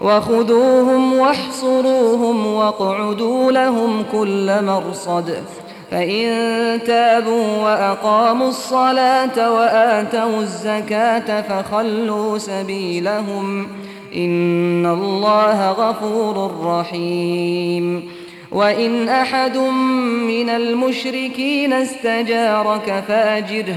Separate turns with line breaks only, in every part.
وخذوهم واحصروهم واقعدوا لهم كل مرصد. فإن تابوا وأقاموا الصلاة وآتوا الزكاة فخلوا سبيلهم. إن الله غفور رحيم. وإن أحد من المشركين استجارك فاجره.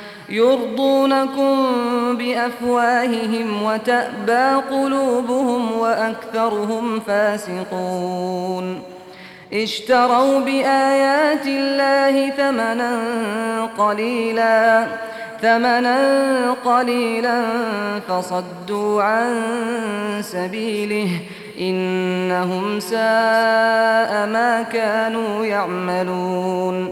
يرضونكم بأفواههم وتأبى قلوبهم وأكثرهم فاسقون. اشتروا بآيات الله ثمنا قليلا ثمنا قليلا فصدوا عن سبيله إنهم ساء ما كانوا يعملون.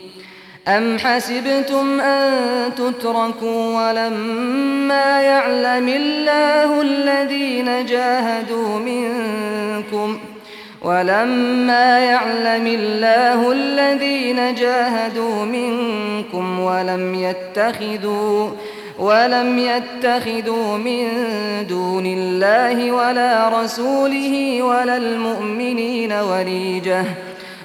أم حسبتم أن تتركوا ولما يعلم الله الذين جاهدوا منكم ولما يعلم الله الذين جاهدوا منكم ولم يتخذوا ولم يتخذوا من دون الله ولا رسوله ولا المؤمنين وليجه ۖ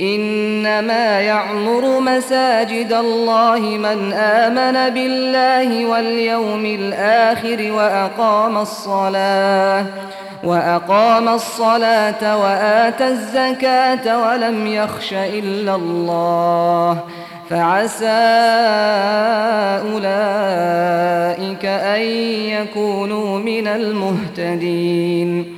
إنما يعمر مساجد الله من آمن بالله واليوم الآخر وأقام الصلاة وأقام الصلاة وآتى الزكاة ولم يخش إلا الله فعسى أولئك أن يكونوا من المهتدين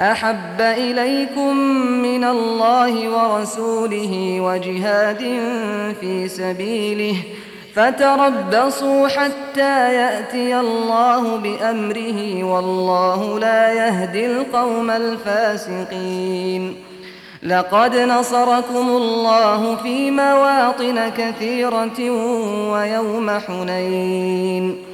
أحب إليكم من الله ورسوله وجهاد في سبيله فتربصوا حتى يأتي الله بأمره والله لا يهدي القوم الفاسقين لقد نصركم الله في مواطن كثيرة ويوم حنين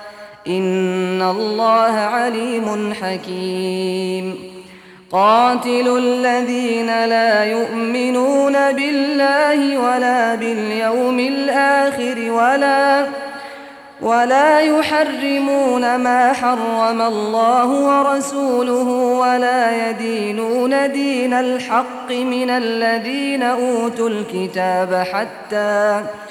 ان الله عليم حكيم. قاتل الذين لا يؤمنون بالله ولا باليوم الآخر ولا ولا يحرمون ما حرم الله ورسوله ولا يدينون دين الحق من الذين اوتوا الكتاب حتى يدينون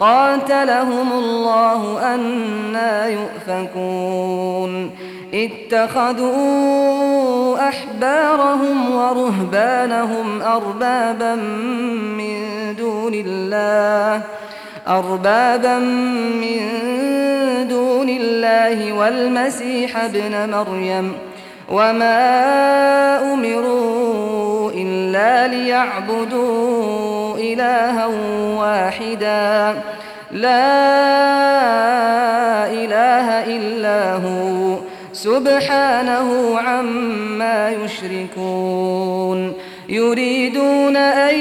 قاتلهم الله أنا يؤفكون. اتخذوا أحبارهم ورهبانهم أربابا من دون الله أربابا من دون الله والمسيح ابن مريم. وما أمروا إلا ليعبدوا إلها واحدا لا إله إلا هو سبحانه عما يشركون يريدون أن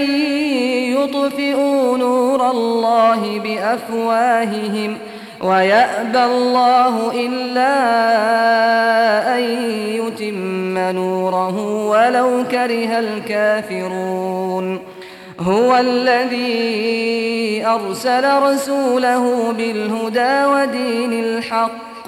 يطفئوا نور الله بأفواههم وَيَأْبَى اللَّهُ إِلَّا أَن يُتِمَّ نُورَهُ وَلَوْ كَرِهَ الْكَافِرُونَ هُوَ الَّذِي أَرْسَلَ رَسُولَهُ بِالْهُدَى وَدِينِ الْحَقِّ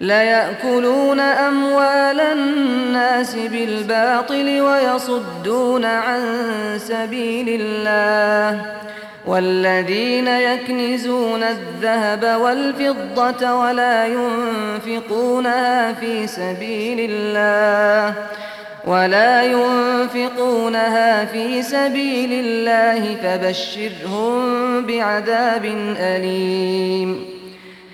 لا ياكلون أموال الناس بالباطل ويصدون عن سبيل الله والذين يكنزون الذهب والفضة ولا ينفقونها في سبيل الله ولا ينفقونها في سبيل الله فبشرهم بعذاب أليم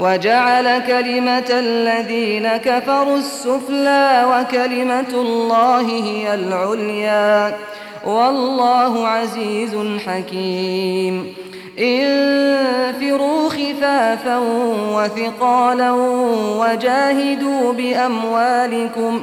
وجعل كلمة الذين كفروا السفلى وكلمة الله هي العليا. والله عزيز حكيم. انفروا خفافا وثقالا وجاهدوا بأموالكم.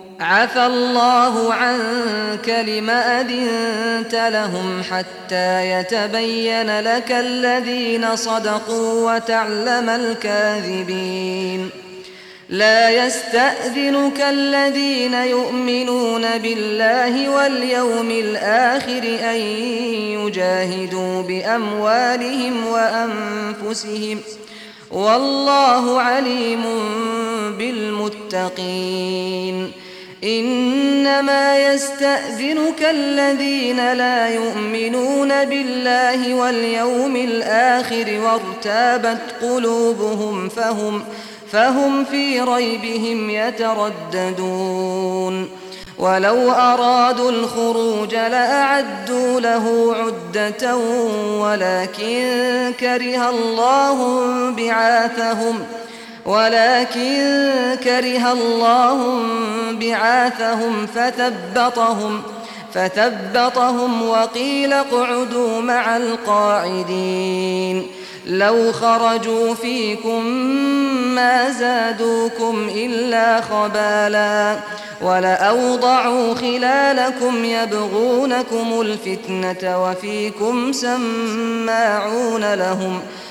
عفى الله عنك لما أدنت لهم حتى يتبين لك الذين صدقوا وتعلم الكاذبين. لا يستأذنك الذين يؤمنون بالله واليوم الآخر أن يجاهدوا بأموالهم وأنفسهم والله عليم بالمتقين. إنما يستأذنك الذين لا يؤمنون بالله واليوم الآخر وارتابت قلوبهم فهم فهم في ريبهم يترددون. ولو أرادوا الخروج لأعدوا له عدة ولكن كره الله بعاثهم ولكن كره الله بعاثهم فثبطهم فثبطهم وقيل قعدوا مع القاعدين لو خرجوا فيكم ما زادوكم إلا خبالا ولأوضعوا خلالكم يبغونكم الفتنة وفيكم سماعون لهم ۖ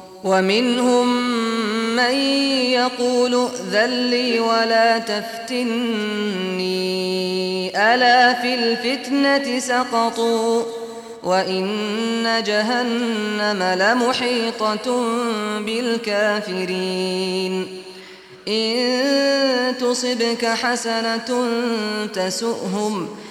ومنهم من يقول ذلي ولا تفتني. ألا في الفتنة سقطوا وإن جهنم لمحيطة بالكافرين. إن تصبك حسنة تسؤهم وإن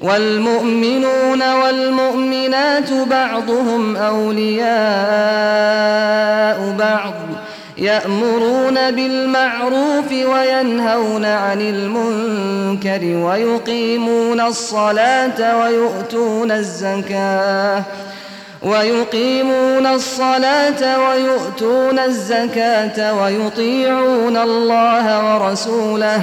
والمؤمنون والمؤمنات بعضهم أولياء بعض يأمرون بالمعروف وينهون عن المنكر ويقيمون الصلاة ويؤتون الزكاة ويقيمون الصلاة ويؤتون الزكاة ويطيعون الله ورسوله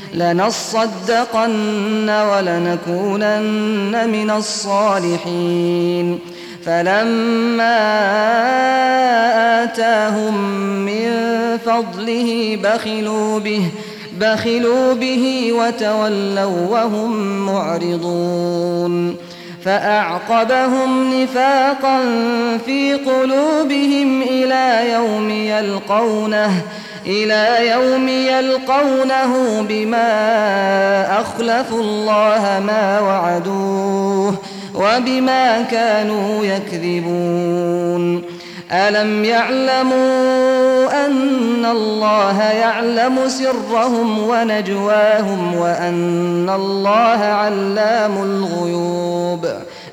لنصدقن ولنكونن من الصالحين. فلما آتاهم من فضله بخلوا به بخلوا به وتولوا وهم معرضون. فأعقبهم نفاقا في قلوبهم إلى يوم يلقونه. إلى يوم يلقونه بما أخلفوا الله ما وعدوه وبما كانوا يكذبون. ألم يعلموا أن الله يعلم سرهم ونجواهم وأن الله علام الغيوب.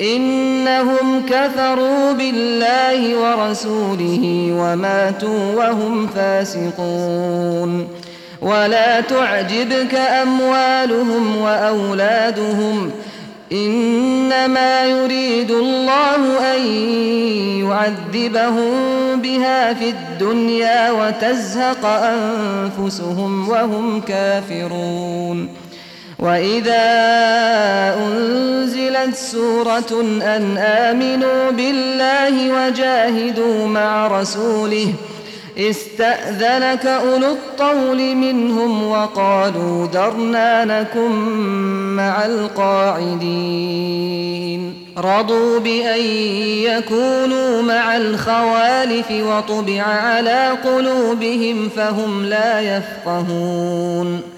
إنهم كفروا بالله ورسوله وماتوا وهم فاسقون. ولا تعجبك أموالهم وأولادهم. إنما يريد الله أن يعذبهم بها في الدنيا وتزهق أنفسهم وهم كافرون. وَإِذَا أُنْزِلَتْ سُورَةٌ أَنْ آمِنُوا بِاللَّهِ وَجَاهِدُوا مَعَ رَسُولِهِ استأذنك أولو الطول منهم وقالوا درنا لكم مع القاعدين رضوا بأن يكونوا مع الخوالف وطبع على قلوبهم فهم لا يفقهون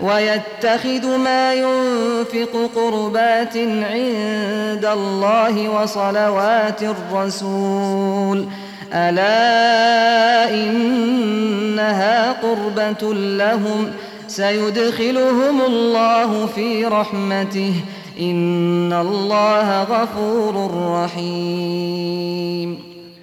وَيَتَّخِذُ مَا يُنْفِقُ قُرُبَاتٍ عِندَ اللَّهِ وَصَلَوَاتِ الرَّسُولِ أَلَا إِنَّهَا قُرْبَةٌ لَهُمْ سَيُدْخِلُهُمُ اللَّهُ فِي رَحْمَتِهِ إِنَّ اللَّهَ غَفُورٌ رَّحِيمٌ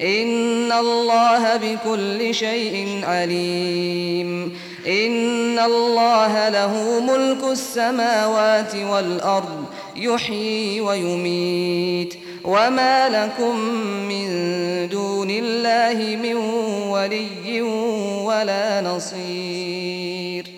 ان الله بكل شيء عليم ان الله له ملك السماوات والارض يحيي ويميت وما لكم من دون الله من ولي ولا نصير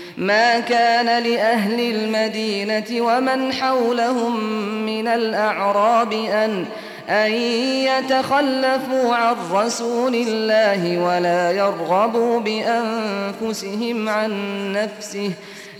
ما كان لأهل المدينة ومن حولهم من الأعراب أن أن يتخلفوا عن رسول الله ولا يرغبوا بأنفسهم عن نفسه ۖ.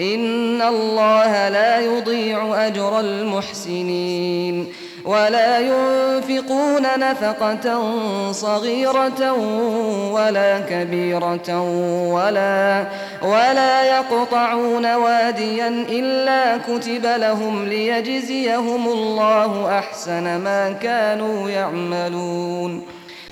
ان الله لا يضيع اجر المحسنين ولا ينفقون نفقة صغيرة ولا كبيرة ولا ولا يقطعون واديا إلا كتب لهم ليجزيهم الله أحسن ما كانوا يعملون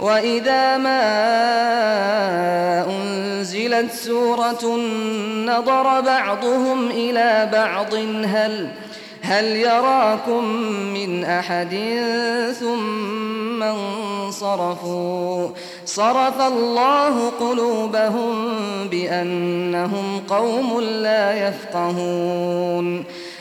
وَإِذَا مَا أُنْزِلَتْ سُورَةٌ نَظَرَ بَعْضُهُمْ إِلَى بَعْضٍ هَلْ هل يراكم من أحد ثم انصرفوا صرف الله قلوبهم بأنهم قوم لا يفقهون